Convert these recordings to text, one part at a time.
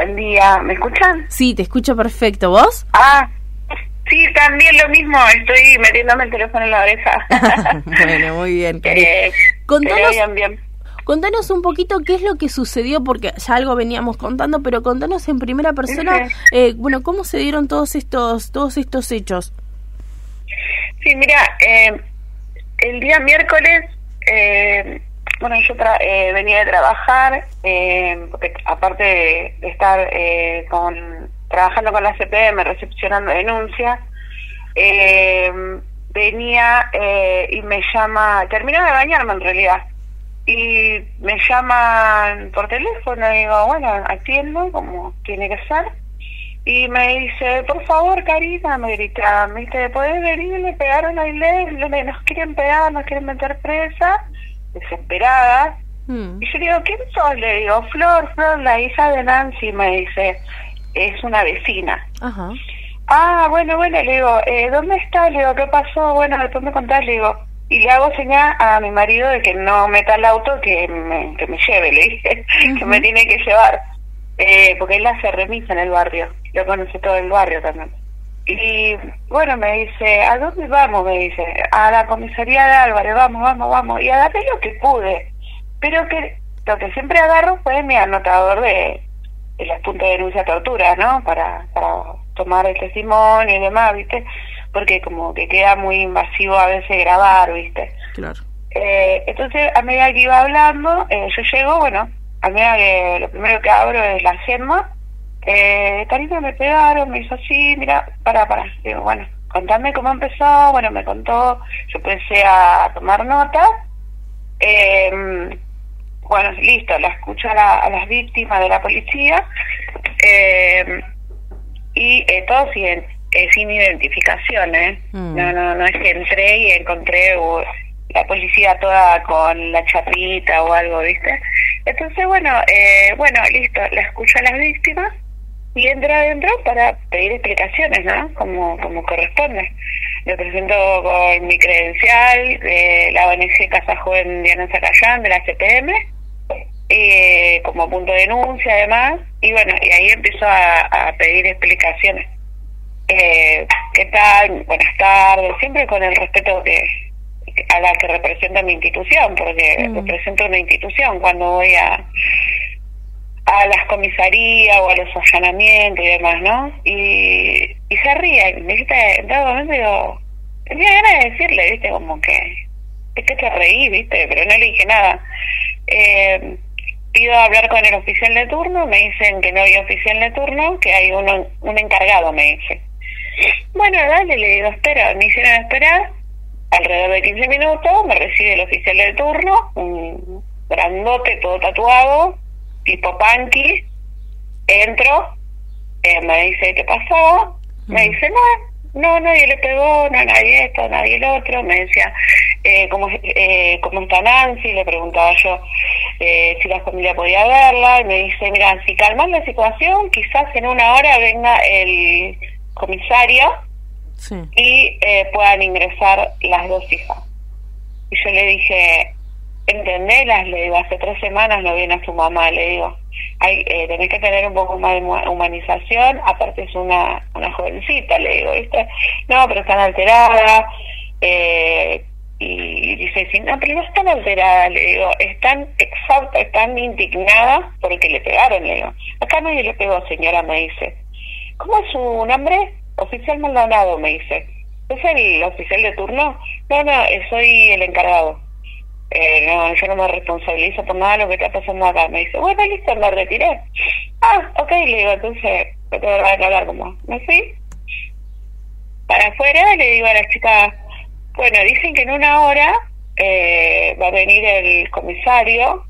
buen día. ¿Me escuchan? Sí, te escucho perfecto. ¿Vos? Ah, sí, también lo mismo. Estoy metiéndome el teléfono en la oreja. bueno, muy bien. Eh, contanos, bien, bien. contanos un poquito qué es lo que sucedió, porque ya algo veníamos contando, pero contanos en primera persona, eh, bueno, cómo se dieron todos estos, todos estos hechos. Sí, mira, eh, el día miércoles eh, bueno, yo eh, venía de trabajar, eh, porque aparte de, estar eh, con trabajando con la CPM, recepcionando denuncias, venía y me llama, terminaba de bañarme en realidad, y me llaman por teléfono y digo, bueno, atiendo como tiene que ser. Y me dice, por favor, Karina, me grita, me dice, ¿podés venir? Le pegaron a Inés, nos quieren pegar, nos quieren meter presa desesperada. Hmm. Y yo digo, ¿quién sos? Le digo, Flor, Flor, la hija de Nancy, me dice, es una vecina. Ajá. Ah, bueno, bueno, le digo, eh, ¿dónde está? Le digo, ¿qué pasó? Bueno, después me contás, le digo, y le hago señal a mi marido de que no meta el auto, que me, que me lleve, le dije, que me tiene que llevar, eh, porque él hace remisa en el barrio, lo conoce todo el barrio también. Y bueno, me dice, ¿a dónde vamos? Me dice, a la comisaría de Álvarez, vamos, vamos, vamos. Y agarré lo que pude. Pero que lo que siempre agarro fue mi anotador de, de los puntos de denuncia tortura, ¿no? Para, para tomar el testimonio y demás, ¿viste? Porque como que queda muy invasivo a veces grabar, ¿viste? Claro. Eh, entonces, a medida que iba hablando, eh, yo llego, bueno, a medida que lo primero que abro es la GEMA eh, me pegaron, me hizo así, mira, para, para. Digo, bueno, contame cómo empezó, bueno, me contó, yo empecé a tomar nota. Eh, bueno, listo, la escucho a, las víctimas de la policía eh, y eh, todo sin, eh, sin identificación, ¿eh? Mm. No, no, no es que entré y encontré la policía toda con la chapita o algo, ¿viste? Entonces, bueno, eh, bueno, listo, la escucho a las víctimas y entra adentro para pedir explicaciones, ¿no? Como, como corresponde. Me presento con mi credencial de la ONG Casa Joven Diana Zacayán, de la CPM, y como punto de denuncia además, y bueno, y ahí empiezo a, pedir explicaciones. Eh, ¿Qué tal? Buenas tardes, siempre con el respeto que a la que representa mi institución, porque mm. represento una institución cuando voy a a las comisarías o a los allanamientos y demás, ¿no? Y, y se ríen, ¿viste? En todo momento digo, tenía ganas de decirle, ¿viste? Como que, es que te reí, ¿viste? Pero no le dije nada. Eh, pido hablar con el oficial de turno, me dicen que no hay oficial de turno, que hay uno, un encargado, me dice. Bueno, dale, le digo, espera, me hicieron esperar alrededor de 15 minutos, me recibe el oficial de turno, un grandote, todo tatuado, tipo punky, entro, eh, me dice qué pasó, me dice no, no, nadie le pegó, no, nadie esto, nadie el otro, me decía eh, ¿cómo, eh, cómo está Nancy, le preguntaba yo eh, si la familia podía verla, y me dice, mira, si calman la situación, quizás en una hora venga el comisario y eh, puedan ingresar las dos hijas. Y yo le dije, entendelas, le digo, hace tres semanas no viene a su mamá, le digo, hay, eh, tenés que tener un poco más de humanización, aparte es una, una jovencita, le digo, ¿viste? No, pero están alteradas, eh, y dice, sí, no, pero no están alteradas, le digo, están exhaustas, están indignadas porque le pegaron, le digo, acá nadie le pegó, señora, me dice, ¿cómo es su nombre? Oficial Maldonado, me dice, ¿es el oficial de turno? No, no, soy el encargado eh, no, yo no me responsabilizo por nada lo que está pasando acá. Me dice, bueno, listo, me retiré. Ah, ok, le digo, entonces, me tengo que hablar como, me fui. Para afuera le digo a la chica, bueno, dicen que en una hora eh, va a venir el comisario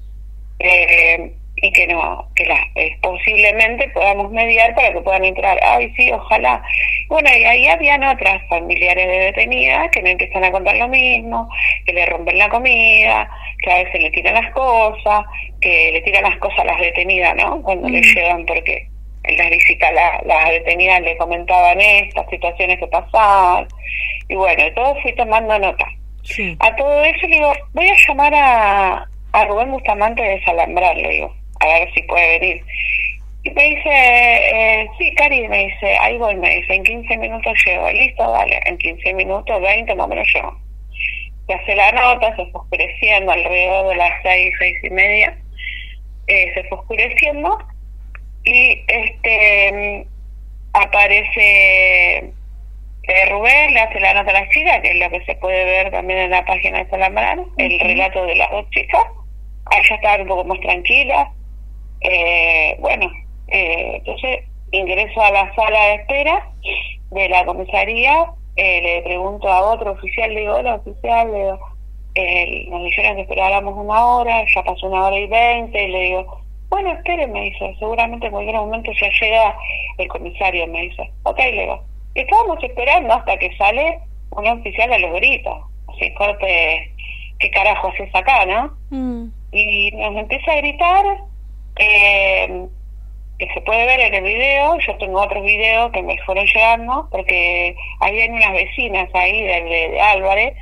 eh, y que no, que la, eh, posiblemente podamos mediar para que puedan entrar. Ay, sí, ojalá. Bueno, y ahí habían otras familiares de detenidas que me empiezan a contar lo mismo, que le rompen la comida, que a veces le tiran las cosas, que le tiran las cosas a las detenidas, ¿no? Cuando le mm. llevan, porque en las visitas la, las detenidas le comentaban estas situaciones que pasaban. Y bueno, todo fui tomando nota. A todo eso le digo, voy a llamar a, a Rubén Bustamante de Salambrar, le digo a ver si puede venir. Y me dice, eh, sí, Cari, me dice, ahí voy, me dice, en 15 minutos llego. Listo, vale, en 15 minutos, 20 más o menos llego. Se hace la nota, se fue oscureciendo alrededor de las 6, 6 y media. Eh, se fue oscureciendo y este aparece eh, Rubén, le hace la nota a la chica, que es lo que se puede ver también en la página de Salambrano, el relato de las dos chicas. Ya estaban un poco más tranquilas. Eh, bueno, eh, entonces ingreso a la sala de espera de la comisaría, eh, le pregunto a otro oficial, le digo, hola oficial, le digo, eh, nos dijeron que esperáramos una hora, ya pasó una hora y veinte, y le digo, bueno, espere, me dice, seguramente en cualquier momento ya llega el comisario, me dice, ok, le digo, y estábamos esperando hasta que sale un oficial a los gritos, así, corte, ¿qué carajo haces acá, no? Mm. Y nos empieza a gritar, eh, que se puede ver en el video, yo tengo otros videos que me fueron llegando, porque había unas vecinas ahí de, de, Álvarez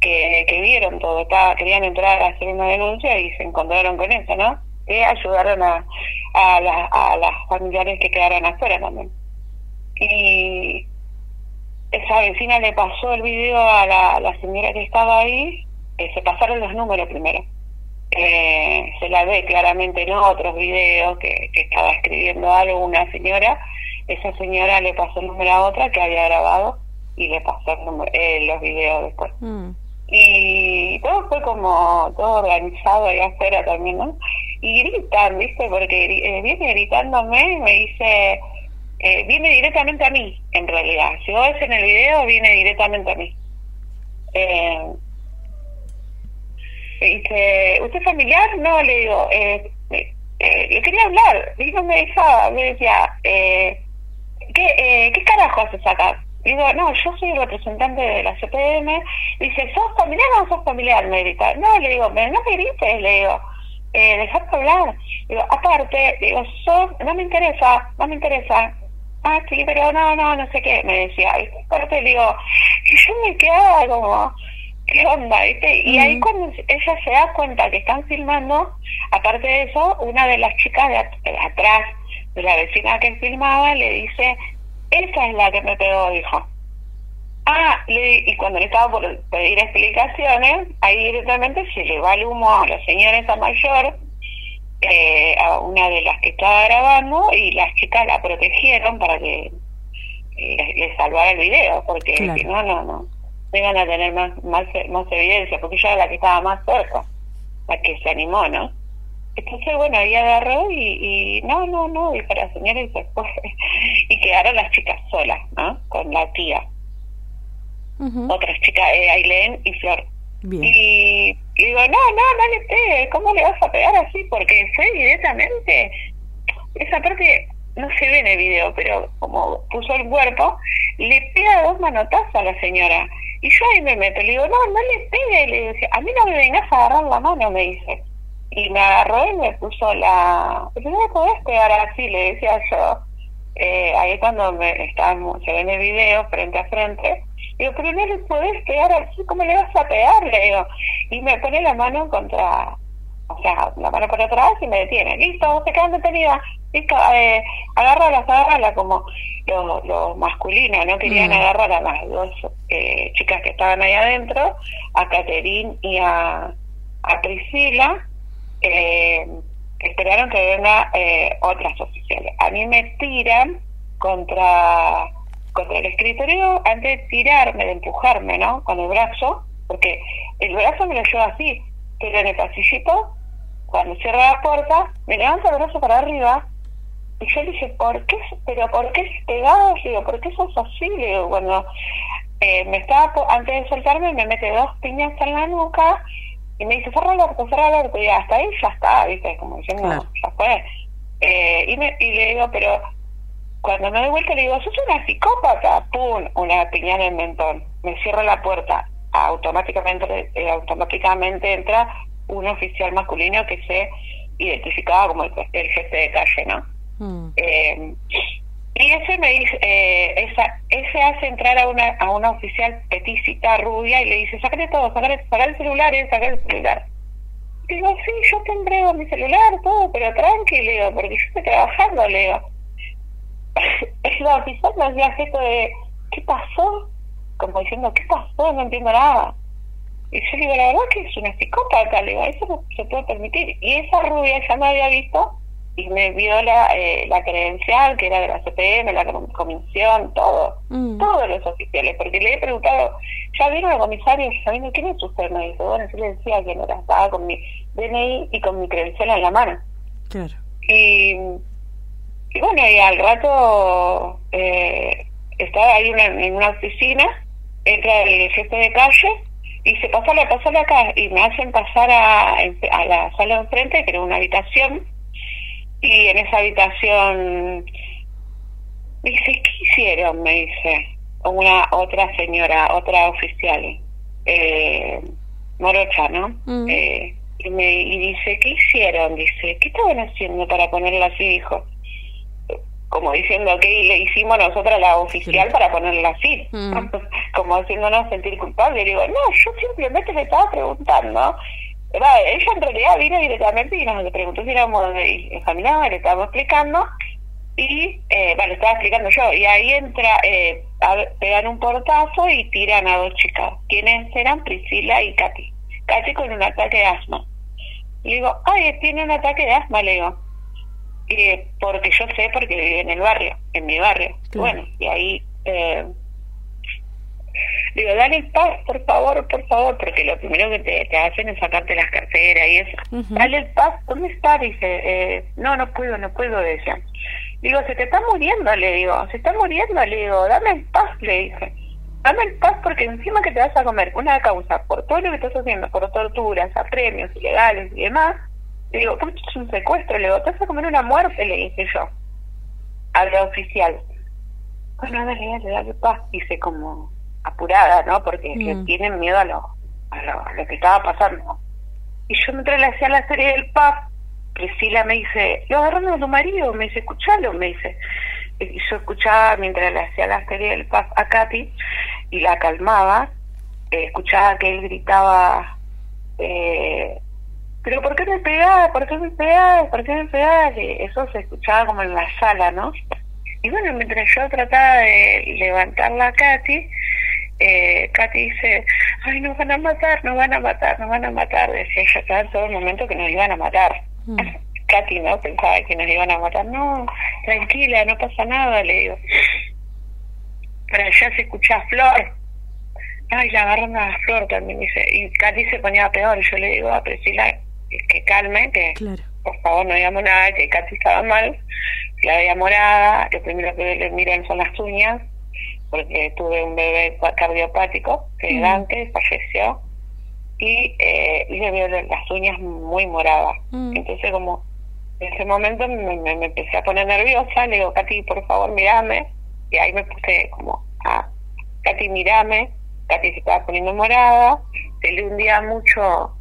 que, que vieron todo, estaba, querían entrar a hacer una denuncia y se encontraron con eso, ¿no? Que ayudaron a, a, a las familiares que quedaron afuera también. Y esa vecina le pasó el video a la, señora que estaba ahí, se pasaron los números primero eh, se la ve claramente en otros videos que, que estaba escribiendo algo una señora, esa señora le pasó el número a otra que había grabado y le pasó eh, los videos después. Mm. Y todo fue como todo organizado allá afuera también, ¿no? Y gritan, ¿viste? Porque eh, viene gritándome y me dice, eh, viene directamente a mí, en realidad. Si vos ves en el video, viene directamente a mí. Eh, dice, ¿usted es familiar? No, le digo, eh, eh, quería hablar. No me dejaba, me decía, eh, ¿qué, eh, ¿qué carajo haces acá? Digo, no, yo soy representante de la CPM. Dice, ¿sos familiar o no sos familiar? Me grita. No, le digo, no me grites, le digo, eh, dejate hablar. Digo, aparte, digo, sos, no me interesa, no me interesa. Ah, sí, pero no, no, no sé qué, me decía. Y aparte, digo, y yo me quedaba como, ¿qué onda? ¿viste? Y ahí cuando ella se da cuenta que están filmando, aparte de eso, una de las chicas de, atrás, de la vecina que filmaba, le dice, esa es la que me pegó, dijo. Ah, y cuando le estaba por pedir explicaciones, ahí directamente se le va el humo a la señora esa mayor, eh, a una de las que estaba grabando, y las chicas la protegieron para que eh, le, salvara el video, porque si no, no, no vengan a tener más, más, más evidencia, porque ella era la que estaba más cerca, la que se animó, ¿no? Entonces, bueno, ahí agarró y, y no, no, no, dijo la señora y se fue. y quedaron las chicas solas, ¿no? Con la tía. Otras chicas, eh, Ailén y Flor. Y, digo, no, no, no le pegues, ¿cómo le vas a pegar así? Porque fue directamente, esa parte no se ve en el video, pero como puso el cuerpo, le pega dos manotazos a la señora. Y yo ahí me meto, le digo, no, no le pegue, le digo, a mí no me vengas a agarrar la mano, me dice. Y me agarró y me puso la... Pero no me podés pegar así, le decía yo. Eh, ahí cuando me estábamos, se ve en el video, frente a frente, digo, pero no le podés pegar así, ¿cómo le vas a pegar? Le digo, y me pone la mano contra, o sea, la mano por atrás y me detiene. Listo, se quedan detenidas listo, eh, agárrala, como los lo masculinos, no querían mm. agarrar a las dos eh, chicas que estaban ahí adentro, a Caterín y a, a Priscila, eh, esperaron que venga eh, otras oficiales. A mí me tiran contra contra el escritorio antes de tirarme, de empujarme, ¿no? Con el brazo, porque el brazo me lo llevo así, pero en el pasillito, cuando cierra la puerta, me levanto el brazo para arriba y yo le dije, ¿por qué? ¿Pero por qué pegado? Le digo, ¿por qué sos así? Le digo, cuando eh, me estaba, antes de soltarme, me mete dos piñas en la nuca y me dice, cerra el orto, cerra el orto. Y hasta ahí ya está, ¿viste? Como diciendo, ya fue. Eh, y, me, y le digo, pero cuando me doy vuelta le digo, sos una psicópata. ¡Pum! Una piña en el mentón. Me cierro la puerta. Automáticamente, eh, automáticamente entra un oficial masculino que se identificaba como el, el jefe de calle, ¿no? Mm. Eh, y ese me dice, eh, esa, ese hace entrar a una, a una oficial peticita rubia y le dice, sácate todo, sácate, el celular, eh, el celular. Digo, sí, yo te entrego mi celular, todo, pero tranqui, le digo, porque yo estoy trabajando, le digo. la oficial me hacía gesto de, ¿qué pasó? Como diciendo, ¿qué pasó? No entiendo nada. Y yo le digo, la verdad que es una psicópata, le digo, eso no se puede permitir. Y esa rubia ya me había visto y me vio la, eh, la credencial, que era de la CPM, la comisión, todo, mm. todos los oficiales, porque le he preguntado, ¿ya vieron al comisario? ¿Ya vieron quién es usted? Me dice, bueno, yo le decía que no era, estaba con mi DNI y con mi credencial en la mano. Claro. Y, y bueno, y al rato eh, estaba ahí una, en una oficina, entra el jefe de calle y se pasa la pasa acá y me hacen pasar a, a la sala de enfrente, que era una habitación, y en esa habitación me dice, ¿qué hicieron? Me dice una otra señora, otra oficial, eh, morocha, ¿no? Mm. Eh, y me y dice, ¿qué hicieron? Dice, ¿qué estaban haciendo para ponerla así? Dijo, como diciendo que le hicimos nosotros la oficial para ponerla así, mm. como haciéndonos sentir culpables. Y digo, no, yo simplemente le estaba preguntando ella en realidad vino directamente y nos preguntó si éramos examinados, le estábamos explicando y, eh, bueno, estaba explicando yo, y ahí entra, eh, pegan un portazo y tiran a dos chicas. ¿Quiénes eran? Priscila y Katy. Katy con un ataque de asma. Le digo, ay, tiene un ataque de asma, le digo. Y, porque yo sé, porque vive en el barrio, en mi barrio. Bueno, y ahí... Eh, digo, dale el paz, por favor, por favor, porque lo primero que te, hacen es sacarte las carteras y eso. Dale el paz, ¿dónde está? Dice, eh, no, no puedo, no puedo, decía. Digo, se te está muriendo, le digo, se está muriendo, le digo, dame el paz, le dije. Dame el paz porque encima que te vas a comer una causa por todo lo que estás haciendo, por torturas, apremios ilegales y demás, le digo, esto es un secuestro, le digo, te vas a comer una muerte, le dije yo, a la oficial. Bueno, dale, dale, dale paz, dice como apurada, ¿no? Porque mm. tienen miedo a lo, a lo, que estaba pasando. Y yo mientras le hacía la serie del pub, Priscila me dice, lo agarrando a tu marido, me dice, escuchalo, me dice. Y yo escuchaba mientras le hacía la serie del pub a Katy y la calmaba, eh, escuchaba que él gritaba, eh, pero ¿por qué me pegás? ¿Por qué me pegás? ¿Por qué me pegás? eso se escuchaba como en la sala, ¿no? Y bueno, mientras yo trataba de levantarla a Katy, eh, Katy dice, ay, nos van a matar, nos van a matar, nos van a matar. Decía ella en todo el momento que nos iban a matar. Mm. Katy, ¿no? Pensaba que nos iban a matar. No, tranquila, no pasa nada, le digo. Pero allá se escucha Flor. Ay, la agarran a Flor también, dice. Y Katy se ponía peor. Yo le digo a Priscila que calme, que por favor no digamos nada, que Katy estaba mal. La veía morada, lo primero que le miran son las uñas porque tuve un bebé cardiopático que antes falleció y, eh, le vio las uñas muy moradas. Mm. Entonces como en ese momento me, empecé a poner nerviosa, le digo, Katy, por favor, mirame. Y ahí me puse como, ah, Katy, mirame. Katy se estaba poniendo morada, se le hundía mucho,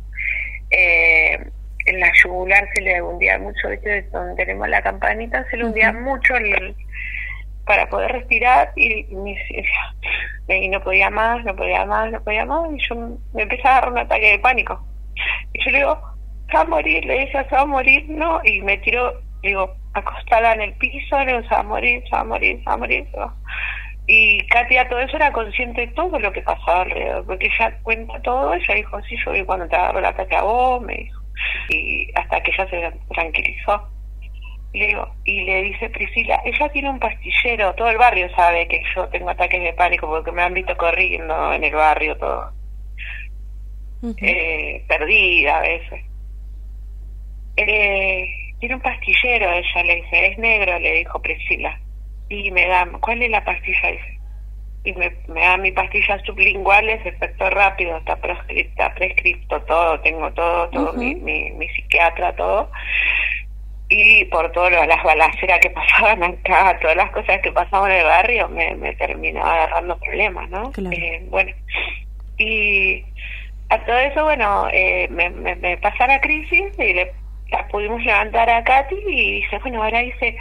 eh, en la yugular se le hundía mucho, ¿viste? Donde tenemos la campanita, se le hundía mucho el, para poder respirar y, y, no podía más, no podía más, no podía más y yo me empecé a dar un ataque de pánico. Y yo le digo, se va a morir, le dice, se va a morir, no, y me tiró, digo, acostada en el piso, le digo, se va a morir, se va a morir, se va a morir, Y Katia todo eso era consciente de todo lo que pasaba alrededor, porque ella cuenta todo, ella dijo, sí, yo vi cuando te agarró el ataque a vos, me dijo, y hasta que ella se tranquilizó y le dice Priscila, ella tiene un pastillero, todo el barrio sabe que yo tengo ataques de pánico porque me han visto corriendo en el barrio todo. eh, perdida a veces. Eh, tiene un pastillero, ella le dice, es negro, le dijo Priscila. Y me da, ¿cuál es la pastilla? Y me, me da mi pastilla sublinguales, efecto rápido, está prescrito, está prescripto todo, tengo todo, todo, mi, mi, mi psiquiatra, todo y por todas las balaceras que pasaban acá, todas las cosas que pasaban en el barrio, me, me terminó agarrando problemas, ¿no? Eh, bueno, y a todo eso, bueno, eh, me, me, me pasa la crisis y le la pudimos levantar a Katy y dice, bueno, ahora dice,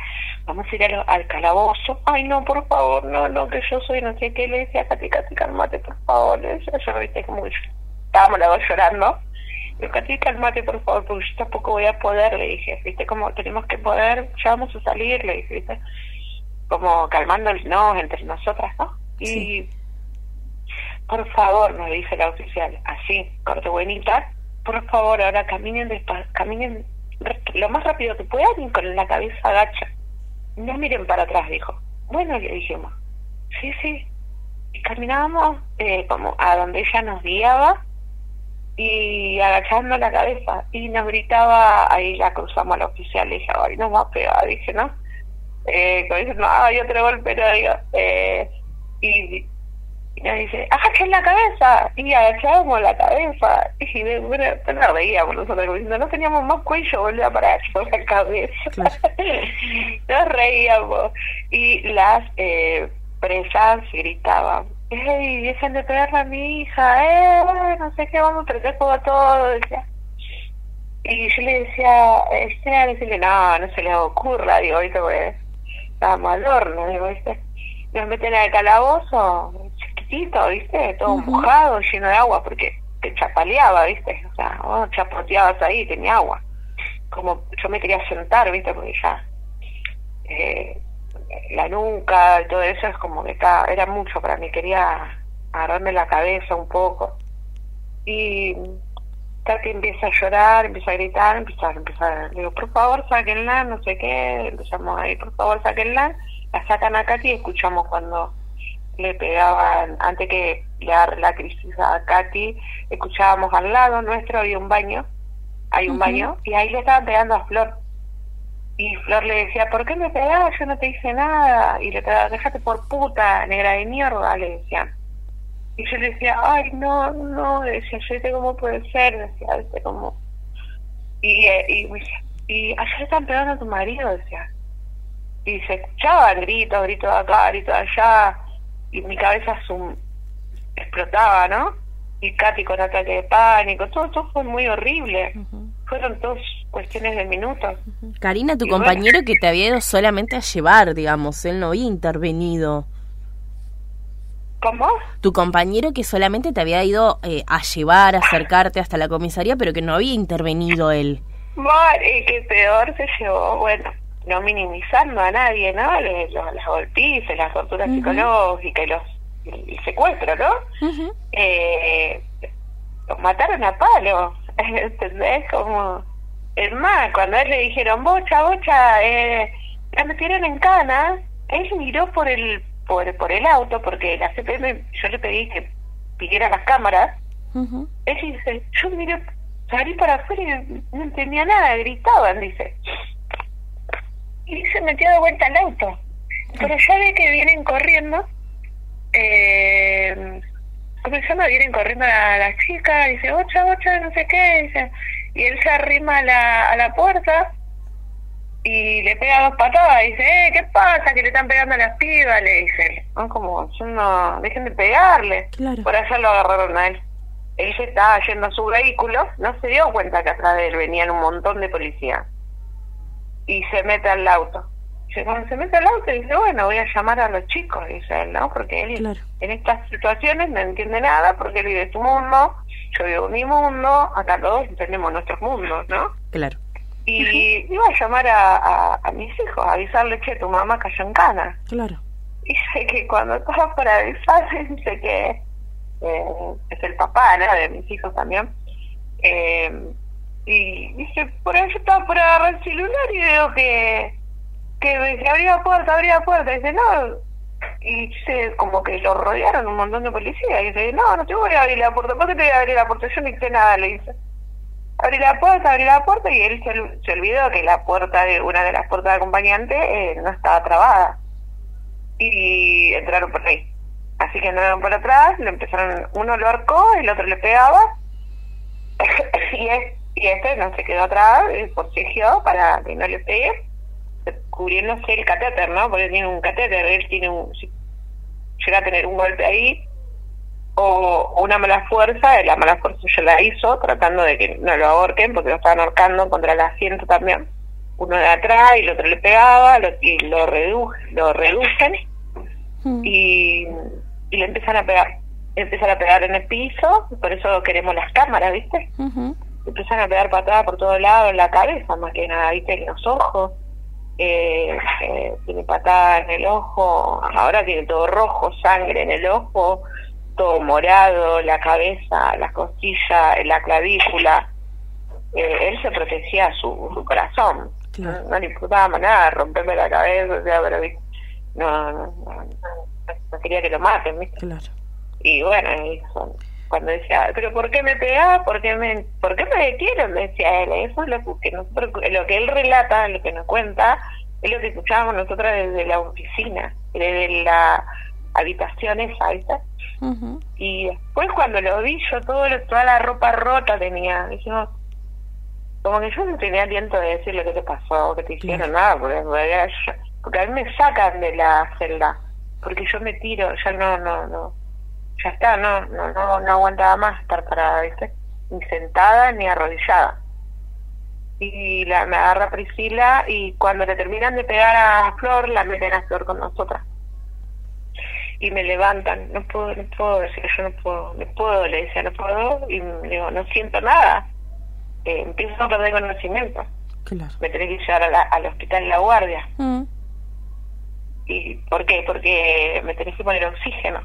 vamos a ir al, calabozo. Ay, no, por favor, no, no, que yo soy no sé qué. Le decía a Katy, Katy, cálmate, por favor. yo, viste, como que estábamos la dos llorando Pero Katy, calmate por favor, porque yo tampoco voy a poder, le dije, viste, como tenemos que poder, ya vamos a salir, le dije, viste, como no entre nosotras, ¿no? Y por favor, nos dice la oficial, así, corte buenita, por favor, ahora caminen despacio, caminen lo más rápido que puedan y con la cabeza agacha. No miren para atrás, dijo. Bueno, le dijimos, sí, sí. Y caminábamos eh, como a donde ella nos guiaba y agachando la cabeza y nos gritaba, ahí la cruzamos a la oficial, y dije, ay, no más pegada, dije, ¿no? Eh, como dice, no, hay otro golpe, no, digo, eh, y y nos dice, agachen la cabeza. Y agachábamos la cabeza. Y de, bueno, nos reíamos nosotros, diciendo, no teníamos más cuello, volvía para agachar la cabeza. nos reíamos. Y las eh, presas gritaban, ¡Ey, dejen de pegarle a mi hija! ¡Eh, no sé qué, vamos a fuego a todo! Decía. Y yo le decía, este, a decirle, no, no se le ocurra, digo, ¿viste? Porque estábamos al horno, digo, ¿viste? Nos meten al calabozo, ¿viste? Todo mojado, lleno de agua, porque te chapaleaba, ¿viste? O sea, vos chapoteabas ahí, tenía agua. Como yo me quería sentar, ¿viste? Porque ya eh, la nuca y todo eso es como que está, era mucho para mí, quería agarrarme la cabeza un poco. Y que empieza a llorar, empieza a gritar, empieza a empezar, digo, por favor, sáquenla, no sé qué, empezamos ahí, por favor, sáquenla, la sacan a Katy y escuchamos cuando le pegaban, antes que le agarre la crisis a Katy, escuchábamos al lado nuestro, había un baño, hay un baño, y ahí le estaban pegando a Flor. Y Flor le decía, ¿por qué me pegabas? Yo no te hice nada. Y le pegaba, déjate por puta, negra de mierda, le decían. Y yo le decía, ay, no, no, decía, yo sé cómo puede ser, decía, ¿viste cómo? Y, eh, y, y ayer están pegando a tu marido, decía. Y se escuchaban gritos, gritos de acá, gritos de allá y mi cabeza explotaba, ¿no? Y Katy con ataque de pánico, todo, todo fue muy horrible. Fueron dos cuestiones de minutos. Karina, tu compañero que te había ido solamente a llevar, digamos, él no había intervenido. ¿Cómo? Tu compañero que solamente te había ido eh, a llevar, a acercarte hasta la comisaría, pero que no había intervenido él. Madre, que peor se llevó. Bueno, no minimizando a nadie, ¿no? las golpizas, las torturas psicológicas y los el secuestro, ¿no? eh, los mataron a palo, ¿entendés? Como, es más, cuando a él le dijeron, bocha, bocha, eh, la metieron en cana, él miró por el por, por el auto, porque la CPM, yo le pedí que pidiera las cámaras, él dice, yo miré, salí para afuera y no entendía nada, gritaban, dice y se metió de vuelta al auto. Pero ya ve que vienen corriendo, eh, ¿cómo se llama? Vienen corriendo a la, chica, dice, ocha, ocha, no sé qué, dice, y él se arrima a la, a la puerta y le pega dos patadas, dice, eh, ¿qué pasa? Que le están pegando a las pibas, le dice. No, como, yo no, dejen de pegarle. Por allá lo agarraron a él. Él se estaba yendo a su vehículo, no se dio cuenta que atrás de él venían un montón de policías y se mete al auto. Dice, cuando se mete al auto, dice, bueno, voy a llamar a los chicos, dice él, ¿no? Porque él en estas situaciones no entiende nada, porque él vive su mundo, yo vivo mi mundo, acá todos tenemos nuestros mundos, ¿no? Claro. Y iba a llamar a, a, mis hijos, a avisarle que tu mamá cayó en cana. Claro. Y dice que cuando estaba para avisarle, dice que eh, es el papá, ¿no? De mis hijos también. Eh, y dice, por ahí yo estaba por agarrar el celular y veo que, que se abría puerta, abría puerta, y dice, no, y dice, como que lo rodearon un montón de policías, y dice, no, no te voy a abrir la puerta, ¿por qué te voy a abrir la puerta? Yo no hice nada, le dice. Abrí la puerta, abrí la puerta, y él se, olvidó que la puerta de una de las puertas de acompañante eh, no estaba trabada. Y entraron por ahí. Así que entraron por atrás, le empezaron, uno lo arcó, el otro le pegaba, y es y este no se quedó atrás, eh, protegió para que no le pegue, cubriéndose el catéter, ¿no? Porque tiene un catéter, él tiene un, llega a tener un golpe ahí o una mala fuerza, la mala fuerza yo la hizo tratando de que no lo ahorquen porque lo estaban ahorcando contra el asiento también. Uno de atrás y el otro le pegaba lo, y lo, redu lo reducen mm. y, y, le empiezan a pegar. Empiezan a pegar en el piso, por eso queremos las cámaras, ¿viste? Empiezan a pegar patadas por todos lados, en la cabeza más que nada, viste, en los ojos. Eh, eh, tiene patada en el ojo, ahora tiene todo rojo, sangre en el ojo, todo morado, la cabeza, las costillas, la clavícula. Eh, él se protegía su, su corazón, no, le importaba nada, romperme la cabeza, o sea, pero no, no, no, quería que lo maten, ¿viste? Claro. Y bueno, cuando decía, pero ¿por qué me pegaba? ¿Por qué me, ¿por qué me detieron? Me decía él, eso es lo que, nosotros, lo que él relata, lo que nos cuenta, es lo que escuchábamos nosotros desde la oficina, desde la habitación esa, ¿viste? Y después cuando lo vi, yo todo, toda la ropa rota tenía, dijimos, como que yo no tenía aliento de decir lo que te pasó, que te hicieron, nada, porque, porque a mí me sacan de la celda, porque yo me tiro, ya no, no, no, ya está, no, no, no, no aguantaba más estar parada, ¿viste? Ni sentada ni arrodillada. Y la, me agarra Priscila y cuando le terminan de pegar a Flor, la meten a Flor con nosotras. Y me levantan, no puedo, no puedo decir, yo no puedo, no puedo, le decía, no puedo, y digo, no siento nada eh, empiezo a perder conocimiento. Me tenés que llevar al hospital La Guardia. Mm. ¿Y por qué? Porque me tenés que poner oxígeno.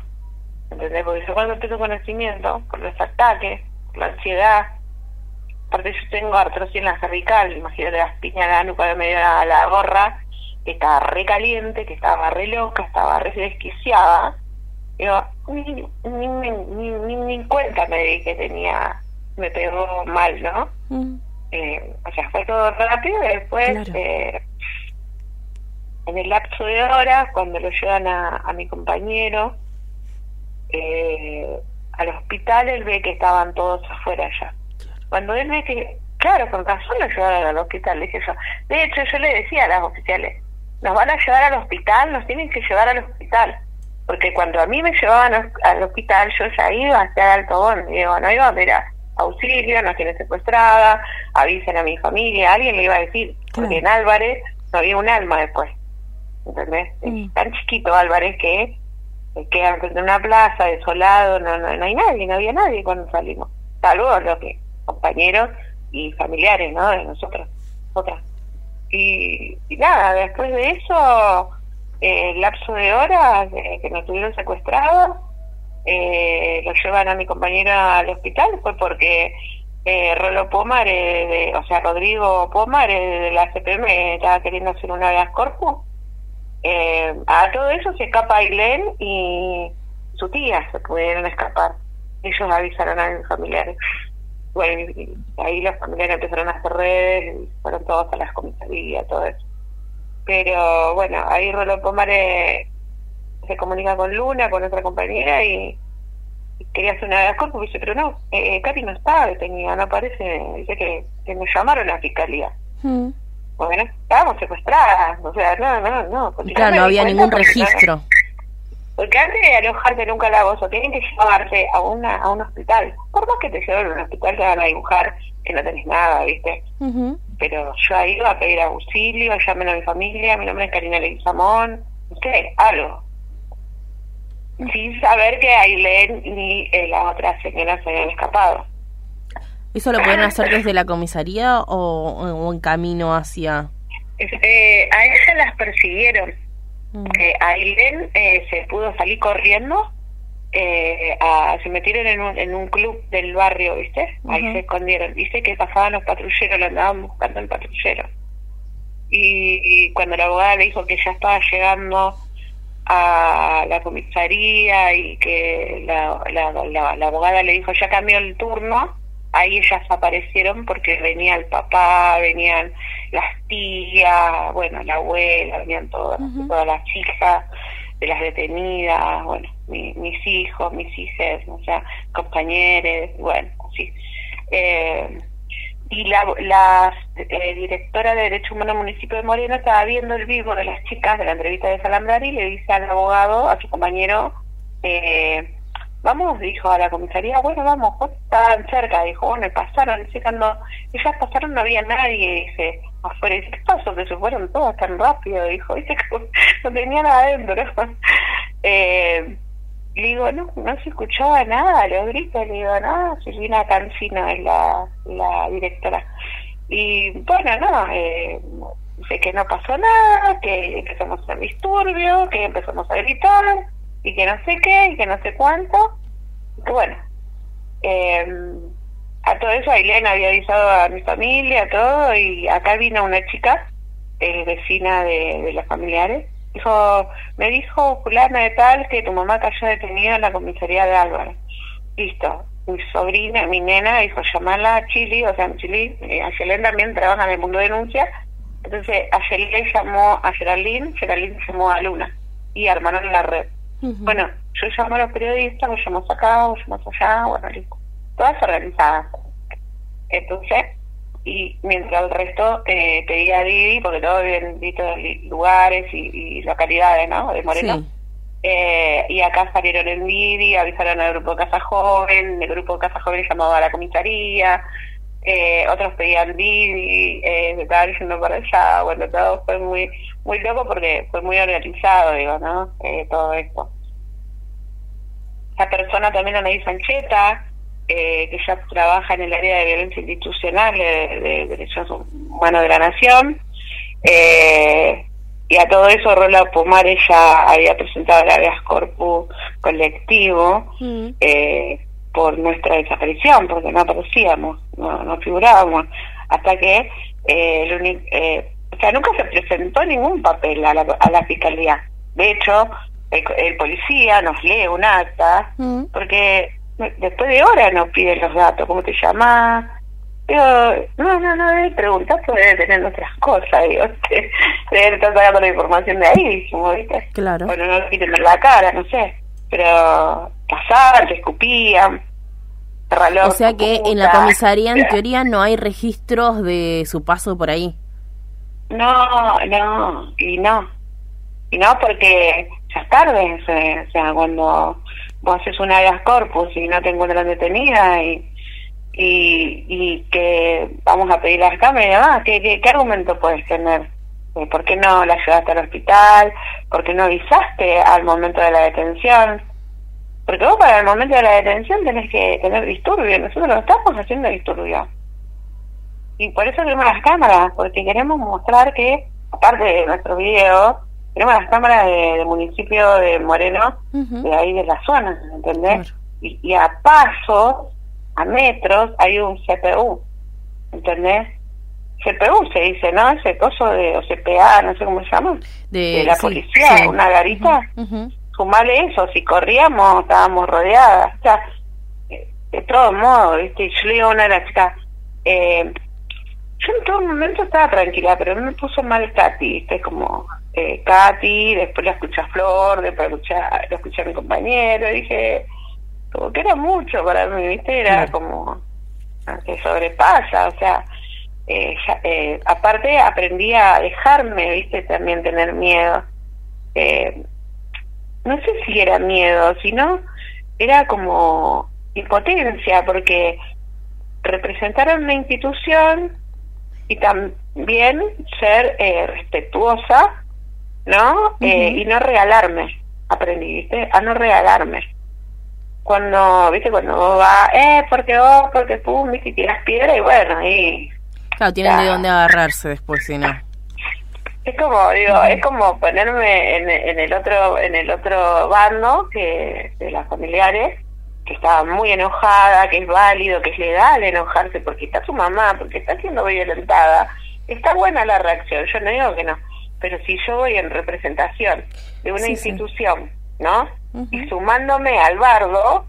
¿Entendés? Porque yo cuando tengo conocimiento, por los ataques, por la ansiedad, aparte yo tengo artrosis en la cervical, imagínate las piñas de la nuca me dio a la gorra, que estaba re caliente, que estaba re loca, estaba re desquiciada. Digo, ni, ni, ni, ni, ni cuenta me di que tenía me pegó mal, ¿no? Mm. Eh, o sea, fue todo rápido y después, eh, en el lapso de horas, cuando lo llevan a, mi compañero eh, al hospital, él ve que estaban todos afuera ya. Cuando él ve que, claro, con razón lo llevaron al hospital, le dije yo. De hecho, yo le decía a las oficiales, nos van a llevar al hospital, nos tienen que llevar al hospital. Porque cuando a mí me llevaban al hospital, yo ya iba hacia Alto Bond. Digo, no iba a mirar auxilio, nos tiene secuestrada, avisen a mi familia, alguien le iba a decir, porque en Álvarez no había un alma después, ¿entendés? tan chiquito Álvarez que queda frente a una plaza, desolado, no, no, no hay nadie, no había nadie cuando salimos, salvo los que, compañeros y familiares, ¿no? De nosotros, otras. Y, nada, después de eso, eh, el lapso de horas que nos tuvieron secuestrados, eh, lo llevan a mi compañera al hospital fue porque eh, Rolo Pomar, de, o sea, Rodrigo Pomar de la CPM estaba queriendo hacer una de corpus. Eh, a todo eso se escapa Ailén y su tía se pudieron escapar. Ellos avisaron a mis familiares. Bueno, ahí los familiares empezaron a hacer redes, y fueron todos a las comisarías, todo eso. Pero bueno, ahí Rolo Pomar eh, se comunica con Luna, con otra compañera, y, quería hacer una de las cosas, dice, pero no, eh, Katy no está detenida, no aparece, dice que, que me llamaron a la fiscalía. Mm. Bueno, estábamos secuestradas, o sea, no, no, no. Claro, no había ningún registro. porque antes de alojarte en un calabozo, tienen que llevarte a una a un hospital. Por más que te lleven a un hospital, te van a dibujar que no tenés nada, ¿viste? Pero yo ahí iba a pedir auxilio, llamen a mi familia, mi nombre es Karina Leguizamón, no sé, algo sin saber que Ailén ni eh, las otras señoras se habían escapado. ¿Eso lo pueden hacer desde la comisaría o, en camino hacia...? Eh, a ella las persiguieron. Mm. Eh, Ailén eh, se pudo salir corriendo, eh, a, se metieron en un, en un club del barrio, ¿viste? Ahí se escondieron. Dice que pasaban los patrulleros, lo andaban buscando el patrullero. Y, y cuando la abogada le dijo que ya estaba llegando a la comisaría y que la, la, abogada le dijo ya cambió el turno, ahí ellas aparecieron porque venía el papá, venían las tías, bueno, la abuela, venían todas, todas las hijas de las detenidas, bueno, mis hijos, mis hijas, o sea, compañeros, bueno, sí. Eh, y la, la eh, directora de Derecho Humano Municipio de Moreno estaba viendo el vivo de las chicas de la entrevista de Salambrari y le dice al abogado, a su compañero, eh, vamos, dijo a la comisaría, bueno, vamos, pues estaban cerca, dijo, bueno, pasaron, dice, cuando ellas pasaron no había nadie, dice, afuera, dice, ¿qué pasó? Que se fueron todos tan rápido, dijo, dice, no tenían adentro, eh, le digo, no, no se escuchaba nada, los gritos, le digo, no, Silvina Cancino es la, la directora. Y bueno, no, eh, sé que no pasó nada, que empezamos a disturbio, que empezamos a gritar, y que no sé qué, y que no sé cuánto. Y que bueno, eh, a todo eso Ailén había avisado a mi familia, a todo, y acá vino una chica, eh, vecina de, los familiares, dijo, me dijo fulana de tal que tu mamá cayó detenida en la comisaría de Álvaro. Listo. Mi sobrina, mi nena, dijo, llamarla a Chile, o sea, en Chile, eh, Ayelén también trabaja en el mundo de denuncia, entonces Ayelén llamó a Geraldine, Geraldine llamó a Luna, y armaron la red. Bueno, yo llamo a los periodistas, vos llamamos acá, vos llamamos allá, bueno. Todas organizadas. Entonces, y mientras el resto eh, pedía a Didi, porque todos viven en distintos lugares y, y, localidades, ¿no? De Moreno. Sí. Eh, y acá salieron en Didi, avisaron al grupo Casa Joven, el grupo Casa Joven llamaba a la comisaría, eh, otros pedían Didi, eh, se estaba yendo para allá, bueno, todo fue muy muy loco porque fue muy organizado, digo, ¿no? Eh, todo esto. La persona también, Anaí Sancheta, eh, que ya trabaja en el área de violencia institucional de, de derechos humanos de la nación. Eh, y a todo eso Rola Pomares ya había presentado el habeas corpus colectivo Mm. eh, por nuestra desaparición, porque no aparecíamos, no, no figurábamos, hasta que eh, el eh, sea, nunca se presentó ningún papel a la, a la fiscalía. De hecho, el, el policía nos lee un acta, Mm. porque después de horas nos piden los datos, cómo te llamas. Pero, no, no, no debe preguntar, porque debe tener otras cosas, digo, debe estar sacando la información de ahí, como viste. Claro. Bueno, no quieren ver la cara, no sé, pero cazaban, te escupían, O sea que en la comisaría, en teoría, no hay registros de su paso por ahí. No, no, y no. Y no porque ya es tarde, o sea, cuando vos haces un habeas corpus y no te encuentran detenida y, y, y que vamos a pedir las cámaras y demás, ¿qué, qué, qué argumento puedes tener? Eh, ¿Por qué no la llevaste al hospital? ¿Por qué no avisaste al momento de la detención? Porque vos para el momento de la detención tenés que tener disturbio, nosotros no estamos haciendo disturbio. Y por eso queremos las cámaras, porque queremos mostrar que, aparte de nuestro video, queremos las cámaras de- del municipio de Moreno, de ahí de la zona, ¿entendés? Claro. Y, y a pasos, a metros, hay un CPU, ¿entendés? CPU se dice, ¿no? Ese coso de, o CPA, no sé cómo se llama, de, la sí, policía, sí. una garita. Sumale eso, si corríamos estábamos rodeadas. O sea, eh, de todos modos, ¿viste? Yo le digo a una de las chicas, eh, yo en todo momento estaba tranquila, pero me puso mal Katy, ¿viste? Como eh, Katy, después la escuché a Flor, después la escuché, la escuché a mi compañero, y dije, como que era mucho para mí, ¿viste? Era Claro. como ah, que sobrepasa, o sea, eh, ya- eh, aparte aprendí a dejarme, ¿viste? También tener miedo. Eh, no sé si era miedo, sino era como impotencia, porque representaron una institución y también ser eh, respetuosa, ¿no? Eh, y no regalarme, aprendí, ¿viste? A no regalarme. Cuando, ¿viste? Cuando vos vas, eh, porque vos, porque tú, ¿viste? Y tiras piedra y bueno, ahí Claro, tienen de dónde agarrarse después, si no. Es como digo, es como ponerme en, en el otro en el otro bando que de las familiares que estaba muy enojada, que es válido, que es legal enojarse porque está su mamá, porque está siendo violentada. Está buena la reacción, yo no digo que no, pero si yo voy en representación de una Sí, sí. institución, ¿no? Y sumándome al bardo,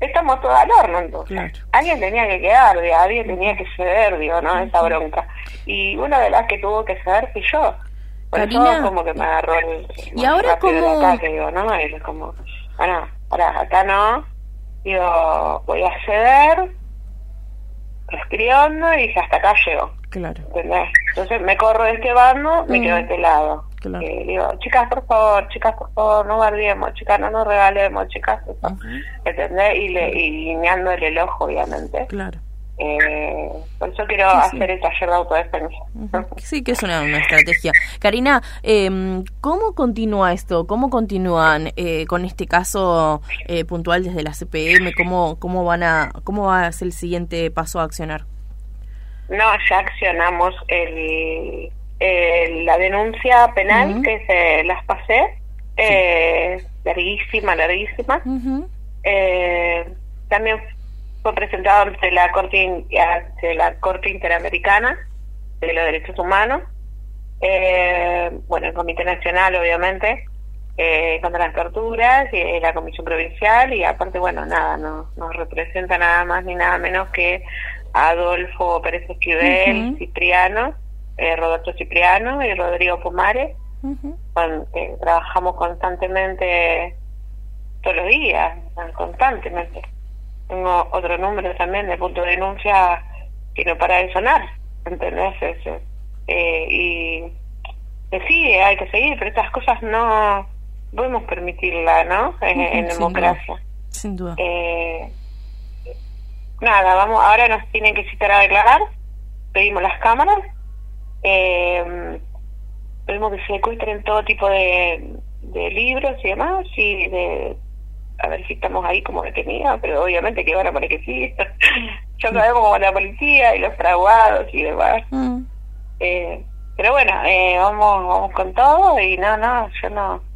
estamos todos al horno entonces. Claro. Alguien tenía que quedar, digo, alguien tenía que ceder, digo, ¿no? Esa bronca. Y una de las que tuvo que ceder fui yo. Por Karina, eso como que me agarró el... y ahora ataque, digo, ¿no? Es como, bueno, ahora acá no. Digo, voy a ceder, respiré hondo y dije, hasta acá llego. Claro. ¿entendés? Entonces me corro de este bando, me Mm. quedo de este lado. Claro. Eh, digo, chicas, por favor, chicas, por favor, no guardemos, chicas, no nos regalemos, chicas. Ujú. ¿entendés? Y, le, y guiñándole el ojo, obviamente. Claro. Eh, por eso quiero hacer el taller de autodefensa. Sí, que es una, estrategia. Karina, eh, ¿cómo continúa esto? ¿Cómo continúan eh, con este caso eh, puntual desde la CPM? ¿Cómo, cómo, van a, ¿Cómo va a ser el siguiente paso a accionar? No, ya accionamos el, la denuncia penal que se las pasé, eh, larguísima, larguísima. también fue presentado ante la Corte, ante la Corte Interamericana de los Derechos Humanos, eh, bueno, el Comité Nacional, obviamente, eh, contra las torturas, y la Comisión Provincial, y aparte, bueno, nada, no, nos representa nada más ni nada menos que Adolfo Pérez Esquivel, Cipriano, eh, Roberto Cipriano y Rodrigo Pumares, con, que trabajamos constantemente todos los días, constantemente tengo otro número también de punto de denuncia que no para de sonar, ¿entendés? Eh, y sí, hay que seguir, pero estas cosas no podemos permitirla, ¿no? En, democracia. Sin duda. Eh, nada, vamos, ahora nos tienen que citar a declarar, pedimos las cámaras, eh, pedimos que se secuestren todo tipo de, de libros y demás, y de a ver si estamos ahí como detenidos, pero obviamente que van a poner que sí. ya sabemos cómo la policía y los fraguados y demás. Mm. Eh, pero bueno, eh, vamos vamos con todo y no, no, yo no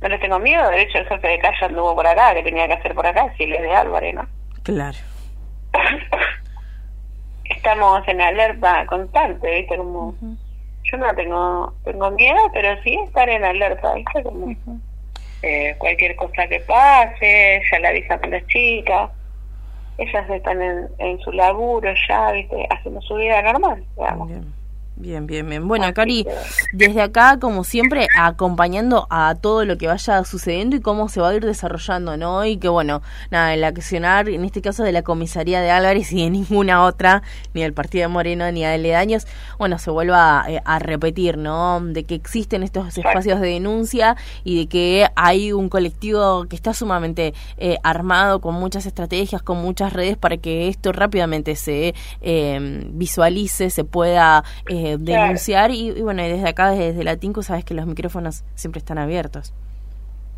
no le tengo miedo. De hecho, el jefe de calle anduvo por acá, que tenía que hacer por acá, si le de Álvarez, ¿no? Claro. Estamos en alerta constante, ¿viste? Como, Yo no tengo tengo miedo, pero sí estar en alerta, ¿viste? Como, eh, cualquier cosa que pase, ya le avisan a las chicas, ellas están en, en su laburo ya, ¿viste? haciendo su vida normal, digamos. Bien, bien. Bueno, Cari, desde acá, como siempre, acompañando a todo lo que vaya sucediendo y cómo se va a ir desarrollando, ¿no? Y que, bueno, nada, el accionar, en este caso de la comisaría de Álvarez y de ninguna otra, ni del Partido de Moreno, ni de Aledaños, bueno, se vuelva a, eh, a repetir, ¿no? De que existen estos espacios de denuncia y de que hay un colectivo que está sumamente eh, armado, con muchas estrategias, con muchas redes para que esto rápidamente se eh, visualice, se pueda denunciar y, bueno, desde acá, desde la TINCO, sabes que los micrófonos siempre están abiertos.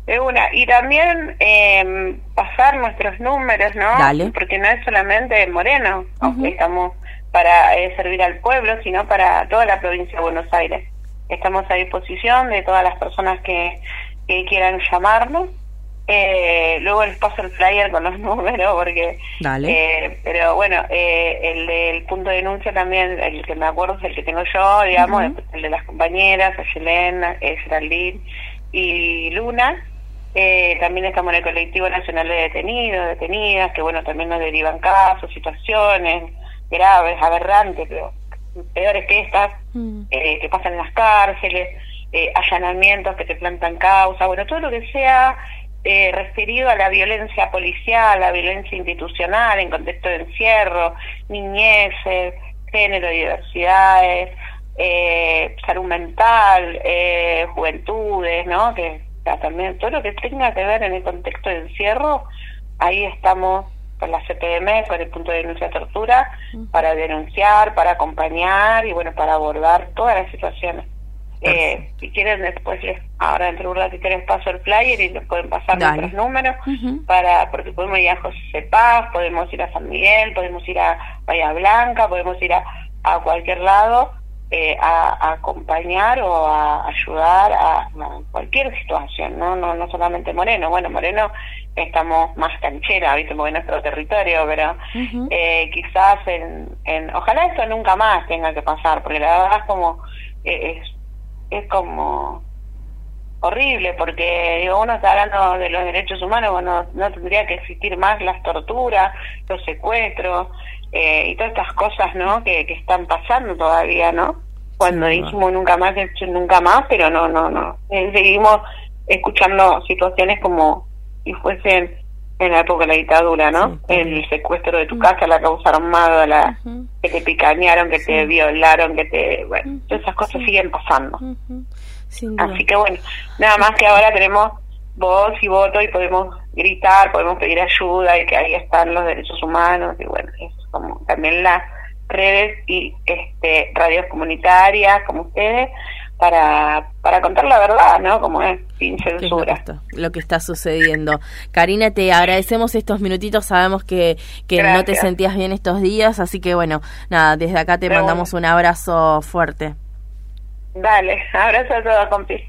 De una, y también eh, pasar nuestros números, ¿no? Porque no es solamente Moreno, estamos para eh, servir al pueblo, sino para toda la provincia de Buenos Aires. Estamos a disposición de todas las personas que, que quieran llamarnos eh, luego les paso el flyer con los números porque eh, pero bueno eh, el del punto de denuncia también el que me acuerdo es el que tengo yo digamos el de las compañeras Ayelena Geraldine y Luna. Eh, también estamos en el colectivo nacional de detenidos detenidas que bueno también nos derivan casos situaciones graves aberrantes pero peores que estas mm. eh, que pasan en las cárceles allanamientos que te plantan causa bueno todo lo que sea eh, referido a la violencia policial, la violencia institucional en contexto de encierro, niñeces, género, diversidades, eh, salud mental, eh, juventudes, ¿no? Que también todo lo que tenga que ver en el contexto de encierro, ahí estamos con la CPM, con el punto de denuncia de tortura, para denunciar, para acompañar y bueno, para abordar todas las situaciones. Eh, si quieren después les, ahora dentro de un ratito les paso el flyer y les pueden pasar nuestros números para porque podemos ir a José Paz, podemos ir a San Miguel, podemos ir a Bahía Blanca, podemos ir a, a cualquier lado eh, a, acompañar o a ayudar a, cualquier situación, no no no solamente Moreno, bueno Moreno estamos más canchera, viste, porque es nuestro territorio, pero eh, quizás en, en ojalá esto nunca más tenga que pasar, porque la verdad es como eh, es es como horrible porque digo uno está hablando de los derechos humanos bueno no tendría que existir más las torturas los secuestros eh, y todas estas cosas no que, que están pasando todavía no cuando dijimos nunca más nunca más pero no no no. Eh, seguimos escuchando situaciones como si fuesen en la época de la dictadura, ¿no? el secuestro de tu casa, la causa armada, la, que te picanearon, que te violaron, que te... Bueno, todas esas cosas siguen pasando. Así que bueno, nada más que ahora tenemos voz y voto y podemos gritar, podemos pedir ayuda y que ahí están los derechos humanos y bueno, es como también las redes y este radios comunitarias como ustedes para, para contar la verdad, ¿no? Como es, sin censura. lo, que está, sucediendo. Karina, te agradecemos estos minutitos, sabemos que, que no te sentías bien estos días, así que bueno, nada, desde acá te mandamos un abrazo fuerte. Dale, abrazo a todos, compi.